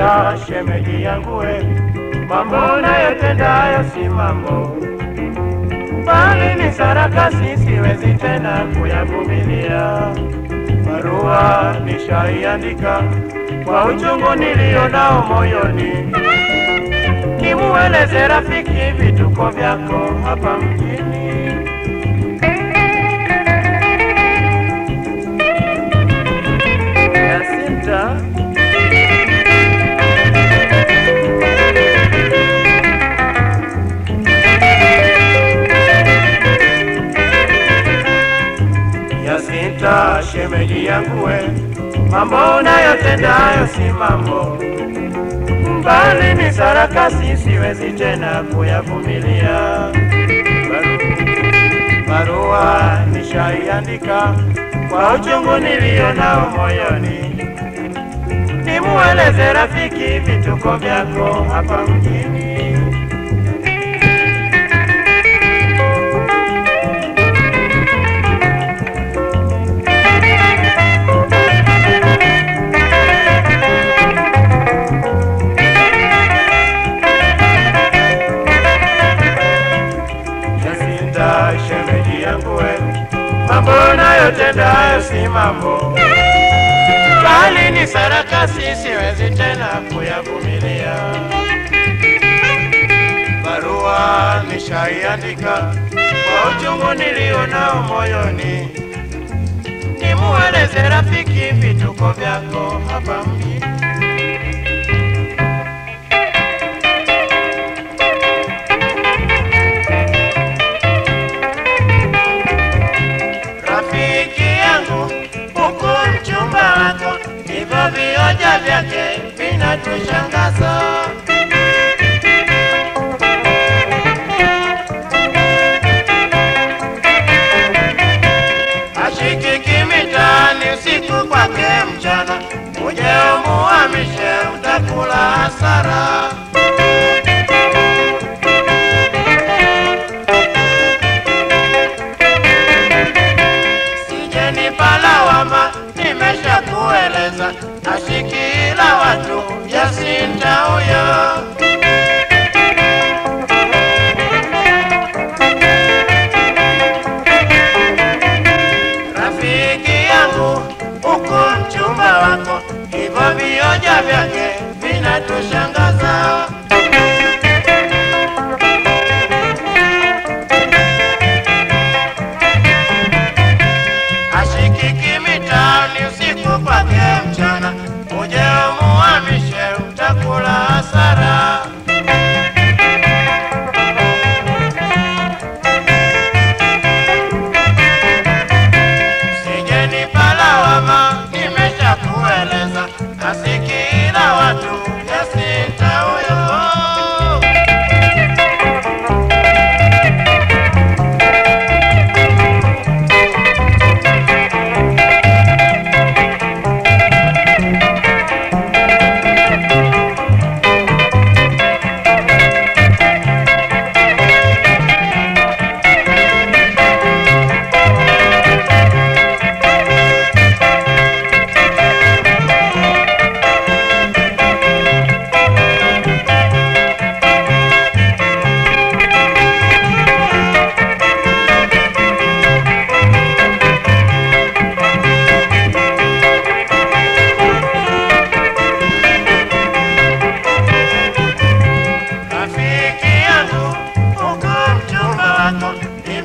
Yasinta shemeji yangu we, mambo unayotendayo si mambo, bali ni sarakasi, siwezi tena kuyavumilia. Barua nishaiandika kwa uchungu nilio nao moyoni, nimueleze rafiki vituko vyako hapa mjini. Yasinta shemeji yangu we, mambo nayotendayo si mambo, mbali ni sarakasi, siwezi tena kuyavumilia. Baru- Barua nishaiandika kwa uchungu nilio nao moyoni, nimueleze rafiki vituko vyako hapa mjini. Mambo unayotendayo si mambo, bali ni sarakasi, siwezi tena kuyavumilia. Barua nishaiandika kwa uchungu nilio nao moyoni, nimueleze rafiki vituko vyako hapa mjini. Hivyo vyake vinatushangaza. Kueleza, nashikila watu Yasinta huyo.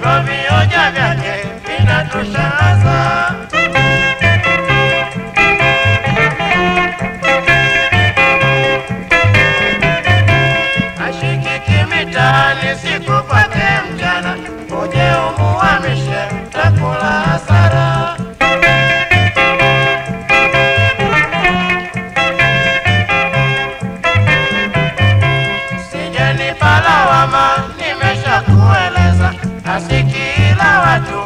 Kwa vionja vyake vinatushangaza. Ashikiki mitaani sikupate mchana, uje umuhamishe, utakula hasara. rayo